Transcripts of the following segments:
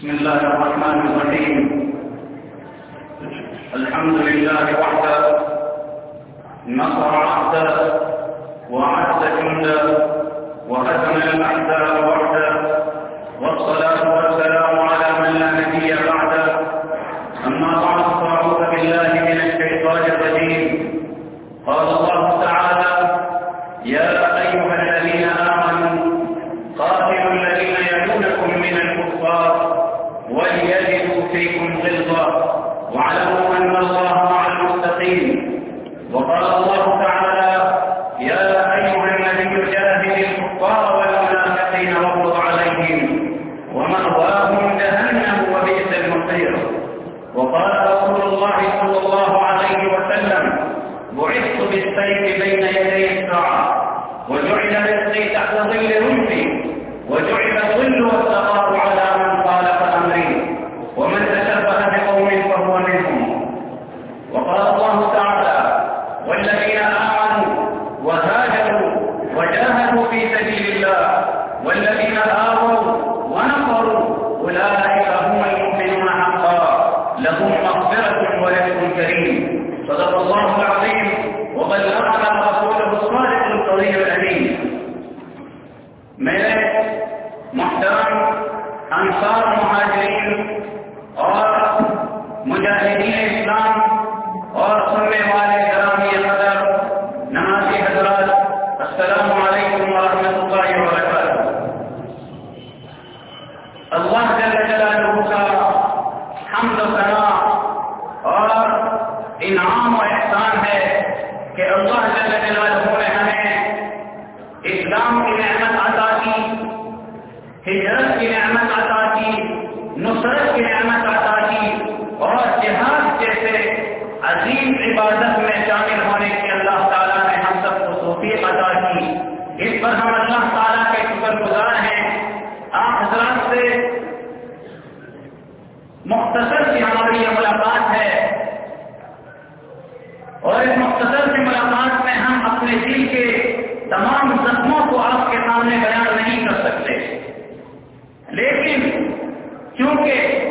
بسم الله الرحمن الرحيم. الحمد لله وحده. نصر عبده وعز جنده وهزم الاحزاب وحده. والصلاه والسلام على من لا نبي بعده. اما بعد وقال أولئك هم المؤمنون حقا. لهم مغفرة ورزق كريم. صدق الله العظيم. وبلغنا رسوله الصالح القوي الأمين. ملك، محترم، أنصار المهاجرين کیونکہ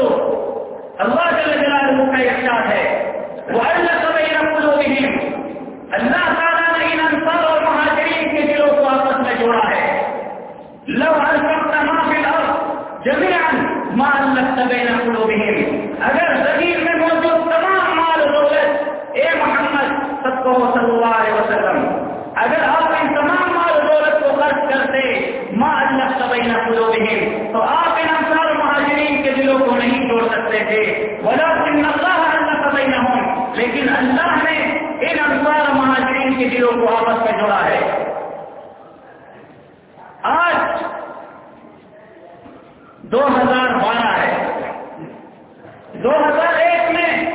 کو اللہ جل جلالہ کا احسان ہے وہ اللہ سمے رکھ لو اللہ کا کا جوڑا ہے۔ آج دو ہزار بارہ ہے۔ دو ہزار ایک میں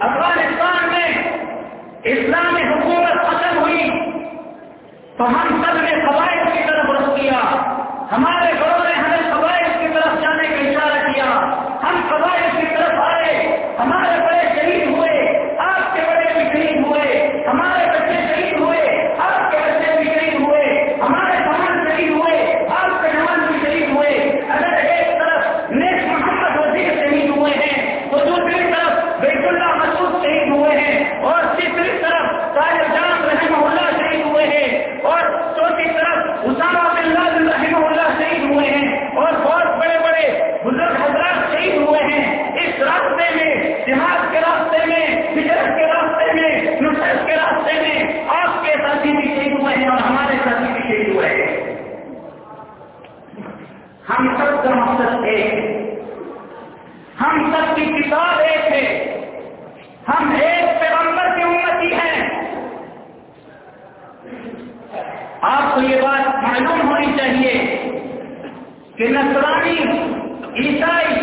افغانستان میں اسلامی حکومت ختم ہوئی۔ تو ہم سب آپ کو یہ بات معلوم ہونی چاہیے کہ نسرانی عیسائی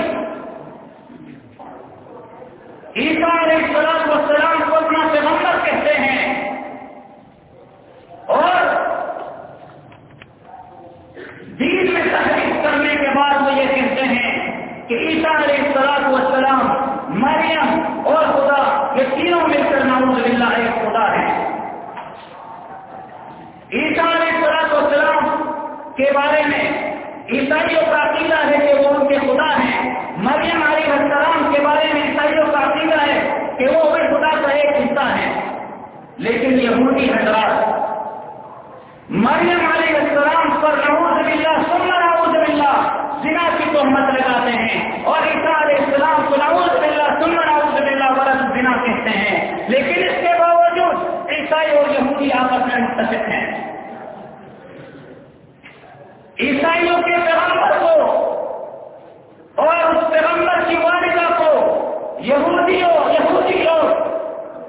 عیسائی علیہ السلام والسلام کو اپنا پیغمبر کہتے ہیں اور دین میں تحریف کرنے کے بعد وہ یہ کہتے ہیں کہ عیسا علیہ السلام والسلام مریم اور خدا یہ تینوں مل کر نعوذ باللہ ایک خدا ہے عیسا علیہ السلام والسلام کے بارے میں عیسائیوں کا عقیدہ ہے کہ وہ ان کے خدا ہیں مریم علیہ السلام کے بارے میں عیسائیوں کا عقیدہ ہے کہ وہ بھی خدا کا ایک حصہ ہے لیکن یہودی حضرات، مریم علیہ السلام پر نعوذ باللہ، ثم نعوذ باللہ، زنا کی تہمت لگاتے ہیں اور عیسیٰ علیہ السلام کو نعوذ باللہ، ثم نعوذ باللہ ورد زنا کہتے ہیں۔ لیکن اس کے باوجود عیسائی اور یہودی آپس میں متفق ہیں۔ عیسائیوں کے پیغمبر کو اور اس پیغمبر کی والدہ کو یہودیوں یہودی لوگ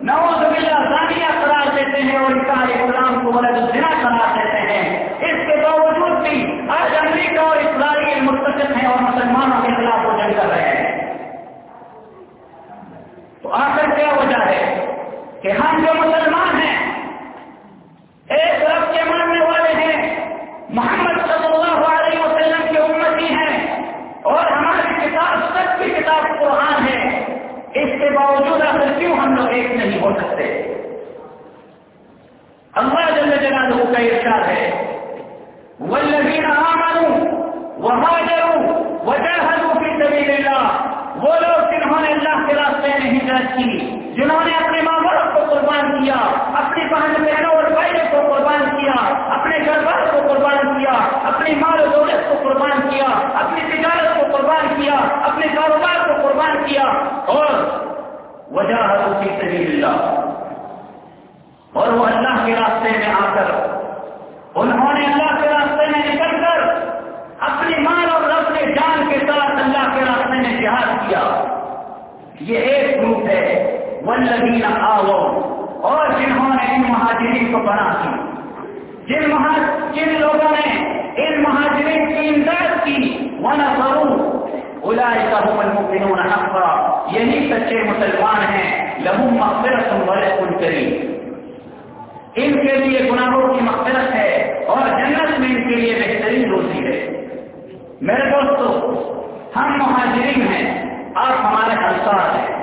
نعوذ باللہ زانیہ قرار دیتے ہیں اور عیسیٰ علیہ کو ولد الزنا قرار دیتے ہیں۔ اس کے باوجود بھی آج امریکہ اور اسرائیل متفق ہیں اور مسلمانوں کے خلاف وہ جنگ کر رہے ہیں۔ تو آخر کیا وجہ ہے کہ ہم جو مسلمان ہیں، ایک رب کے ماننے والے ہیں، محمد صلی اللہ علیہ وسلم کی امتی ہیں اور ہماری کتاب سب کی کتاب قرآن ہے۔ اس کے باوجود ہم لوگ ایک نہیں ہو سکتے۔ اللہ جل جلالہ کا ارشاد ہے والذین آمنوا وهاجروا وجاهدوا في سبيل الله وہ لوگ جنہوں نے اللہ کے راستے میں ہجرت کی، جنہوں نے اپنے ماں باپ کو قربان کیا، اپنی بہن بہنوں اور بھائی کو قربان کیا، اپنے گھر بار کو قربان کیا، اپنی مال و دولت کو قربان کیا، اپنی تجارت کو قربان کیا، اپنے کاروبار کو قربان کیا۔ اور وجہ فی سبیل اللہ اور وہ اللہ کے راستے میں آ کر، انہوں نے اللہ کے راستے میں نکل کر اپنی مال اور اپنے جان کے ساتھ اللہ کے راستے میں جہاد کیا۔ یہ ایک گروپ ہے ولدین آو اور جنہوں نے ان مہاجرین کو بنا کی۔ جن جن لوگوں نے ان مہاجرین کی امداد کی ون ضرور الاائے کا المؤمنون حقا یہی سچے مسلمان ہیں. لہو مغفرت ورزق کریم ان کے لیے گناہوں کی مغفرت ہے اور جنت میں ان کے لیے بہترین روزی ہے. میرے دوستو، ہم مہاجرین ہیں، آپ ہمارے انصار ہیں.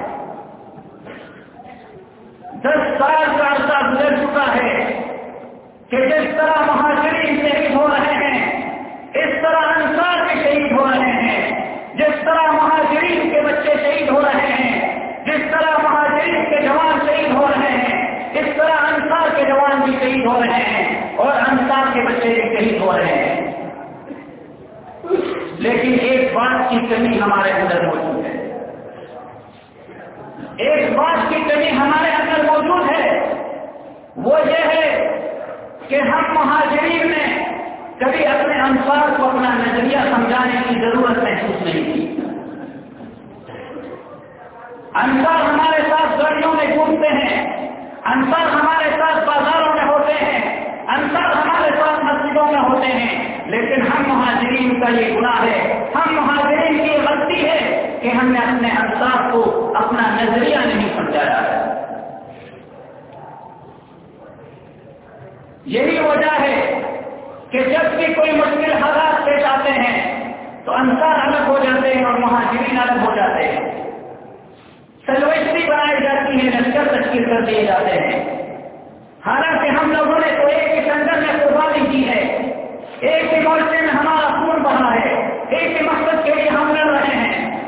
دس سال کا عرصہ گزر چکا ہے کہ جس طرح مہاجرین شہید ہو رہے ہیں، اس طرح انصار کے شہید ہو رہے ہیں. جس طرح مہاجرین کے بچے شہید ہو رہے ہیں، جس طرح مہاجرین کے جوان شہید ہو رہے ہیں، اس طرح انصار کے جوان بھی شہید ہو رہے ہیں اور انصار کے بچے بھی شہید ہو رہے ہیں۔ لیکن ایک بات کی کمی ہمارے اندر موجود ہے۔ ایک بات کی کمی ہمارے اندر موجود ہے۔ وہ یہ ہے کہ ہم مہاجرین نے کبھی اپنے انصار کو اپنا نظریہ سمجھانے کی ضرورت محسوس نہیں کی انصار ہمارے ساتھ گاڑیوں میں گھومتے ہیں انصار ہمارے ساتھ بازاروں میں ہوتے ہیں انصار ہمارے ساتھ مسجدوں میں ہوتے ہیں۔ لیکن ہم مہاجرین کا یہ گناہ ہے، ہم مہاجرین کی غلطی ہے کہ ہم نے اپنے انصاف کو اپنا نظریہ نہیں سمجھایا۔ ہے یہی وجہ ہے کہ جب بھی کوئی مشکل حالات پیش آتے ہیں، تو انصار الگ ہو جاتے ہیں اور مہاجرین الگ ہو جاتے ہیں۔ سلوشتی بنائی جاتی ہے لشکر تشکیل کر دیے جاتے ہیں۔ حالانکہ ہم لوگوں نے تو ایک ہی سنگل میں قربانی کی ہے۔ ایک ہی مورچے میں ہمارا خون بڑھا ہے۔ ایک ہی مقصد کے لیے ہم لڑ رہے ہیں۔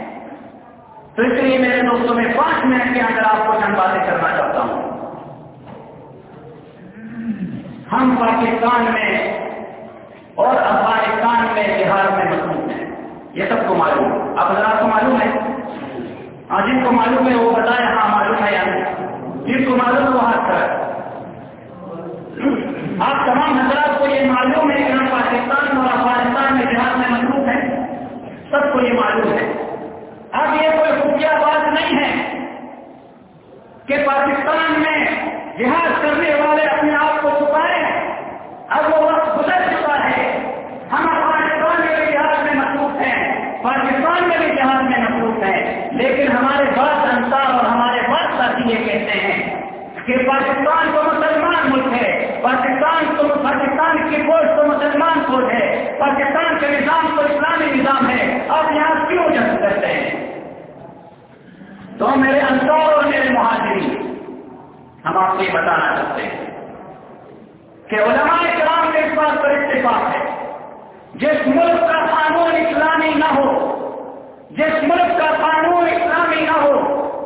تو اس لیے میرے دوستوں، میں پانچ منٹ کے اندر آپ کو چند باتیں کرنا چاہتا ہوں۔ ہم پاکستان میں اور افغانستان میں بہار میں مصروف ہیں۔ یہ سب کو معلوم اب حضرات کو معلوم ہے؟ ہاں جن کو معلوم ہے، وہ بتائے ہاں معلوم ہے یا نہیں۔ جن کو معلوم ہے، وہ ہاتھ کر آپ تمام حضرات کو یہ معلوم ہے کہ ہم پاکستان اور افغانستان میں بہار میں مصروف ہیں۔ سب کو یہ معلوم ہے۔ اب یہ کوئی خفیہ بات نہیں ہے کہ پاکستان میں جہاد کرنے والے اپنے آپ کو چھپائے اب وہ وقت گزر چکا ہے ہم افغانستان میں بھی جہاز میں مصروف ہیں پاکستان میں بھی جہاز میں مصروف ہیں لیکن ہمارے بعض انصار اور ہمارے بعض ساتھی یہ کہتے ہیں کہ پاکستان تو مسلمان ملک ہے پاکستان تو پاکستان کی فوج تو مسلمان فوج ہے پاکستان کے نظام تو اسلامی نظام ہے آپ یہاں کیوں جنگ کرتے ہیں تو میرے انصار اور میرے مہاجرین ہم آپ کو یہ بتانا چاہتے ہیں کہ علماء کرام کے اس بات پر اتفاق ہے جس ملک کا قانون اسلامی نہ ہو جس ملک کا قانون اسلامی نہ ہو،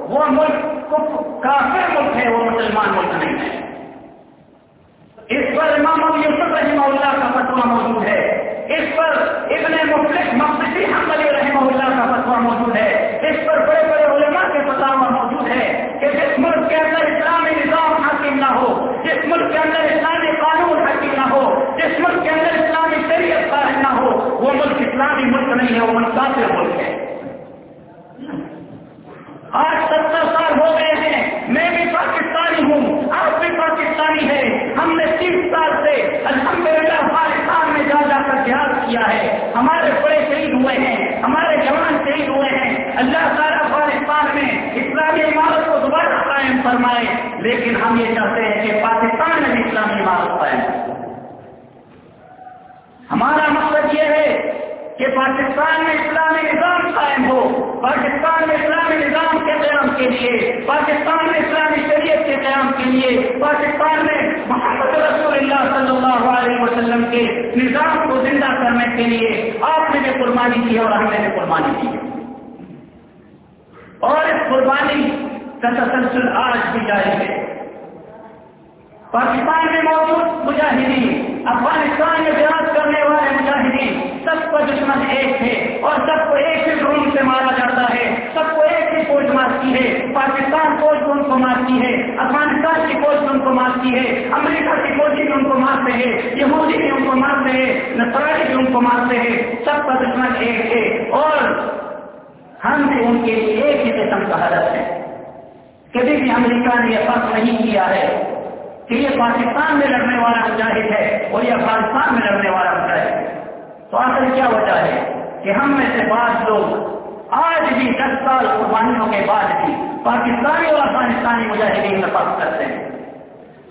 وہ ملک کافر ملک ہے، وہ مسلمان ملک نہیں ہے۔ اس پر امام یوسف رحمہ اللہ کا فتوا موجود ہے۔ اس پر ابن مفلس مفلسی حملی رحمہ اللہ کا فتوا موجود ہے۔ اس پر بڑے بڑے علماء کے فتوا موجود ہے کہ جس ملک کے اندر اسلامی نظام حاکم نہ ہو، جس ملک کے اندر اسلامی قانون حاکم نہ ہو، جس ملک کے اندر اسلامی شریعت قائم نہ ہو، وہ ملک اسلامی ملک نہیں ہے، وہ ملک کافر ملک ہے۔ آج ستر سال ہو گئے ہیں۔ میں بھی پاکستانی ہوں۔ آپ بھی پاکستانی ہے ہم نے تیس سال سے الحمد للہ پاکستان میں جا جا کر جہاز کیا ہے۔ ہمارے بڑے شہید ہوئے ہیں۔ ہمارے جوان شہید ہوئے ہیں۔ اللہ تعالیٰ افغانستان میں اسلامی عمارت کو دوبارہ قائم فرمائے۔ لیکن ہم یہ چاہتے ہیں کہ پاکستان میں بھی اسلامی عمارت قائم ہمارا مقصد یہ ہے کہ پاکستان میں اسلامی نظام قائم ہو۔ پاکستان میں اسلامی نظام کے قیام کے لیے، پاکستان میں اسلامی شریعت کے قیام کے لیے، پاکستان میں محمد رسول اللہ صلی اللہ علیہ وسلم کے نظام کو زندہ کرنے کے لیے آپ نے بھی قربانی کی اور ہم نے بھی قربانی کی اور اس قربانی کا تسلسل آج بھی جاری ہے۔ پاکستان میں موجود مجاہدین افغانستان میں بیاض کرنے والے مجاہدین، سب کا دشمن ایک ہے اور سب کو ایک ہی ڈرون سے مارا جاتا ہے، سب کو ایک ہی فوج مارتی ہے۔ پاکستان فوج کو ان کو مارتی ہے، افغانستان کی فوج ان کو مارتی ہے، امریکہ کی فوجی بھی ان کو مارتے ہیں، یہودی بھی ان کو مارتے ہیں نسرائی بھی ان کو مارتے ہیں۔ سب کا دشمن ایک ہے اور ہم بھی ان کے لیے ایک ہی قسم کا حدث ہے۔ کبھی بھی امریکہ نے یہ فرق نہیں کیا ہے۔ پاکستان میں لڑنے والا مجاہد ہے اور یہ افغانستان میں لڑنے والا مجاہد ہے۔ تو آخر کیا وجہ ہے کہ ہم میں سے بعض لوگ آج بھی دس سال قربانیوں کے بعد بھی پاکستانی اور افغانستانی مجاہدین میں کرتے ہیں۔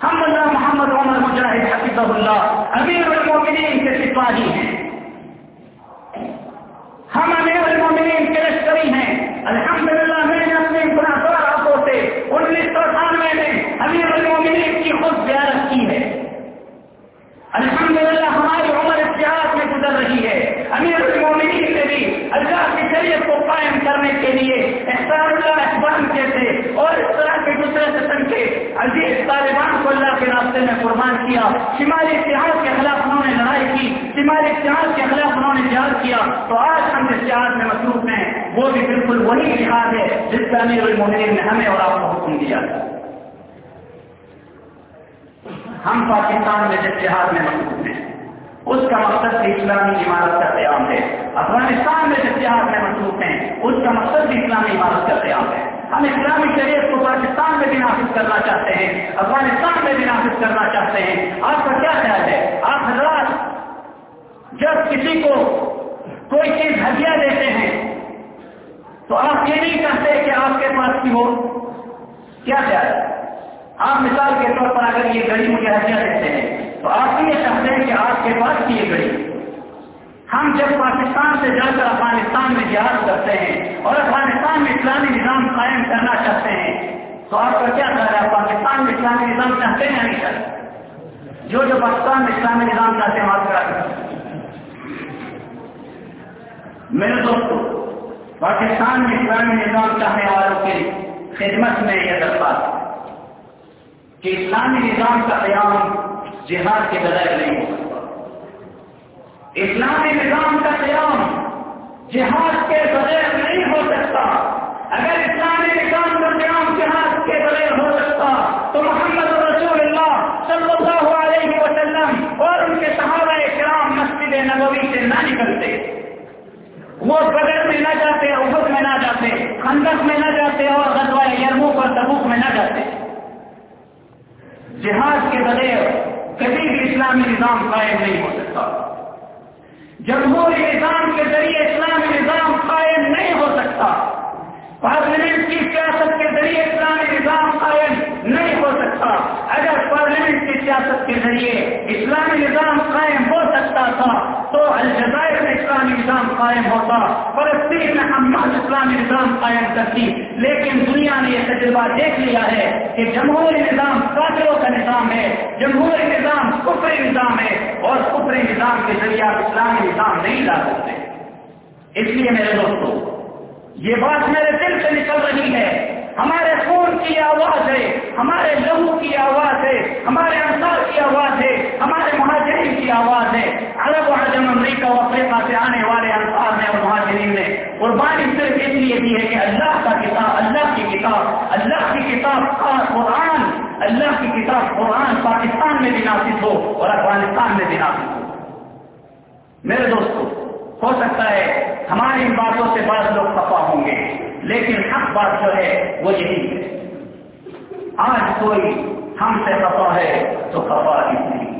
ہم اللہ محمد عمر مجاہد حفیظ اللہ امیر المومنین کے سپاہی ہیں۔ ہم امیر المومنین کے لشکری ہیں۔ الحمدللہ میں نے اپنے گناہ ہاتھوں سے انیس سو اٹھانوے میں امیر المومنین کی خود زیارت کی ہے الحمدللہ ہماری عمر اتحاد میں گزر رہی ہے۔ امیر المومنین نے بھی اللہ کی شریعت کو قائم کرنے کے لیے احسان اللہ احبان کے تھے اور اس طرح کے دوسرے قسم کے عزیز طالبان کو اللہ کے راستے میں قربان کیا۔ شمالی اتحاد کے خلاف انہوں نے لڑائی کی شمالی اتحاد کے خلاف انہوں نے جہاد کیا۔ تو آج ہم اس جہاد میں مصروف ہیں۔ وہ بھی بالکل وہی جہاد ہے جس کا امیر المومنین نے ہمیں اور آپ کو حکم دیا۔ ہم پاکستان میں جس جہاد میں مصروف ہیں، اس کا مقصد بھی اسلامی عمارت کا قیام ہے۔ افغانستان میں جس جہاد میں مصروف ہیں، اس کا مقصد بھی اسلامی عمارت کا قیام ہے۔ ہم اسلامی شریعت کو پاکستان میں بھی نافذ کرنا چاہتے ہیں، افغانستان میں بھی نافذ کرنا چاہتے ہیں۔ آپ کا کیا خیال ہے؟ آپ حضرات جب کسی کو کوئی چیز ہدیہ دیتے ہیں، تو آپ یہ نہیں چاہتے کہ آپ کے پاس کی ہو۔ کیا چاہے آپ مثال کے طور پر اگر یہ گھڑی مجھے ہدیہ دیتے ہیں، تو آپ یہ چاہتے ہیں کہ آپ کے پاس کی یہ گھڑی۔ ہم جب پاکستان سے جا کر افغانستان میں جہاز کرتے ہیں اور افغانستان میں اسلامی نظام قائم کرنا چاہتے ہیں، تو آپ کا کیا خیال ہے؟ پاکستان میں اسلامی نظام چاہتے ہیں یا نہیں چاہتے؟ جو جو پاکستان میں اسلامی نظام چاہتے ہیں، آپ کرا میرے دوستوں پاکستان میں اسلامی نظام چاہنے والوں کی خدمت میں یہ درخواست کہ اسلامی نظام کا قیام جہاد کے بغیر نہیں ہو سکتا۔ اسلامی نظام کا قیام جہاد کے بغیر نہیں ہو سکتا۔ اگر اسلامی نظام کا قیام جہاد کے بغیر ہو سکتا، تو محمد رسول اللہ صلی اللہ علیہ وسلم اور ان کے صحابہ کرام مسجد نبوی سے نہ نکلتے۔ وہ بدر میں نہ جاتے عبد میں نہ جاتے، خندق میں نہ جاتے اور غزوہ یرموک اور تبوک میں نہ جاتے۔ جہاز کے بغیر کبھی بھی اسلامی نظام قائم نہیں ہو سکتا۔ جمہوری نظام کے ذریعے اسلامی نظام قائم نہیں ہو سکتا۔ پارلیمنٹ کی سیاست کے ذریعے اسلامی نظام قائم نہیں ہو سکتا۔ اگر پارلیمنٹ کی سیاست کے ذریعے اسلامی نظام قائم ہو سکتا تھا تو الجزائر میں اسلامی نظام قائم ہوتا، فلسطین میں ہم اسلامی نظام قائم کرتی، لیکن دنیا نے یہ تجربہ دیکھ لیا ہے کہ جمہوری نظام قاتلوں کا نظام ہے جمہوری نظام کفری نظام ہے، اور کفری نظام کے ذریعے آپ اسلامی نظام نہیں لا سکتے۔ اس لیے میرے دوستوں یہ بات میرے دل سے نکل رہی ہے۔ ہمارے خون کی آواز ہے، ہمارے لہو کی آواز ہے، ہمارے انصار کی آواز ہے، ہمارے کی آواز ہے. عرب و عجم امریکہ و افریقہ سے آنے والے انصار نے اور مہاجرین نے قربانی صرف اس لیے دی ہے کہ اللہ کا کتاب، اللہ کی کتاب، اللہ کی کتاب قرآن، اللہ کی کتاب قرآن پاکستان میں بھی نافذ ہو اور افغانستان میں بھی نافذ ہو. میرے دوستوں ہو سکتا ہے ہماری ان باتوں سے بعض لوگ خفا ہوں گے، لیکن حق بات جو ہے وہ یہی ہے. آج کوئی ہم سے خفا ہے تو خفا ہی نہیں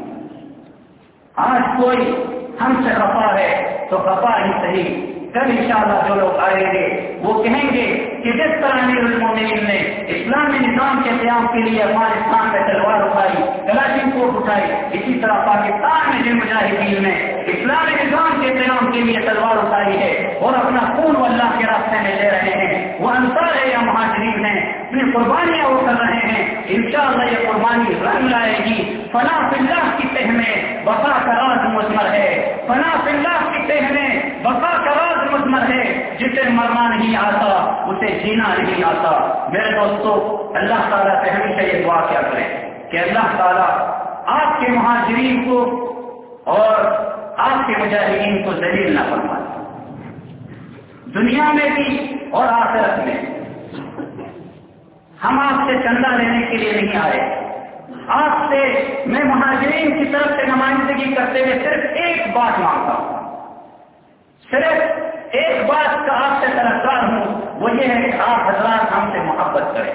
آج کوئی ہم سے خفا ہے تو خفا ہی صحیح۔ کل انشاءاللہ جو لوگ آئیں گے، وہ کہیں گے کہ جس طرح امیر المومنین نے اسلامی نظام کے قیام کے لیے افغانستان میں تلوار اٹھائی کلاشن کوٹ اٹھائی، اسی طرح پاکستان میں جن مجاہدین نے اسلامی نظام کے قیام کے لیے تلوار اٹھائی ہے اور اپنا خون و اللہ کے راستے میں لے رہے ہیں، وہ انصار ہے یا مہاجرین ہیں، اپنی قربانیاں وہ کر رہے ہیں، انشاءاللہ یہ قربانی رنگ لائے گی۔ فنا فلّہ کی تہ میں بقا کا راز مزمر ہے۔ فنا فلّہ کی تہ میں بقا کا جسے مرنا نہیں آتا، اسے جینا نہیں آتا۔ میرے دوستو، اللہ تعالیٰ سے ہمیشہ یہ دعا کیا کریں کہ اللہ تعالیٰ آپ کے مہاجرین کو اور آپ کے مجاہدین کو ذلیل نہ فرمائے۔ دنیا میں بھی اور آخرت میں۔ ہم آپ سے چندہ لینے کے لیے نہیں آئے۔ آپ سے میں مہاجرین کی طرف سے نمائندگی کرتے ہوئے صرف ایک بات مانگتا ہوں۔ صرف ایک بات کا آپ سے طرفدار ہوں، وہ یہ ہے کہ آپ حضرات ہم سے محبت کریں۔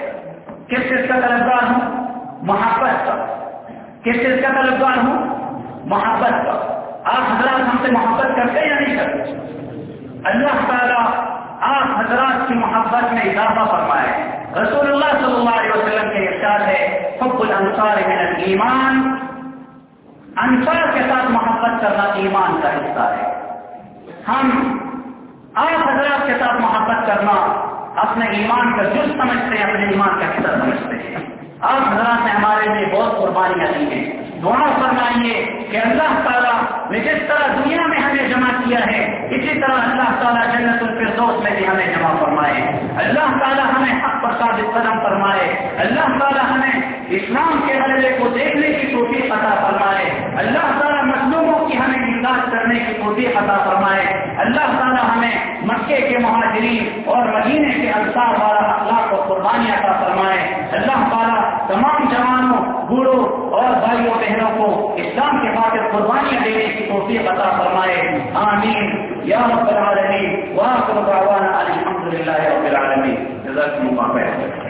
کس چیز کا طرفدار ہوں؟ محبت کا کس چیز کا طرفدار ہوں؟ محبت کا آپ حضرات ہم سے محبت کرتے یا نہیں کرتے؟ اللہ تعالیٰ آپ حضرات کی محبت میں اضافہ فرمائے۔ رسول اللہ صلی اللہ علیہ وسلم کے ارشاد ہے، حب الانصار من الایمان۔ انصار کے ساتھ محبت کرنا ایمان کا حصہ ہے۔ ہم آپ حضرات کے ساتھ محبت کرنا اپنے ایمان کا جز سمجھتے ہیں، اپنے ایمان کا حصہ سمجھتے ہیں۔ آپ حضرات نے ہمارے لیے بہت قربانیاں دی ہیں۔ دعا فرمائیے کہ اللہ تعالیٰ نے جس طرح دنیا میں ہمیں جمع کیا ہے، اسی طرح اللہ تعالیٰ جنت الفردوس میں بھی ہمیں جمع فرمائے۔ اللہ تعالیٰ ہمیں حق پر ثابت قدم فرمائے۔ اللہ تعالیٰ ہمیں اسلام کے غلبے کو دیکھنے کی توفیق عطا فرمائے۔ اللہ تعالیٰ مظلوموں کرنے کی توفیق عطا فرمائے۔ اللہ تعالیٰ ہمیں مکے کے مہاجرین اور مدینے کے انصار والا اخلاق کو قربانی عطا فرمائے۔ اللہ تعالیٰ تمام جوانوں، بوڑھوں اور بھائیوں، بہنوں کو اسلام کے خاطر قربانیاں دینے کی توفیق عطا فرمائے۔ آمین۔ یا رب العالمین، واخر دعوانا الحمد للہ رب العالمین۔ جزاکم اللہ خیر۔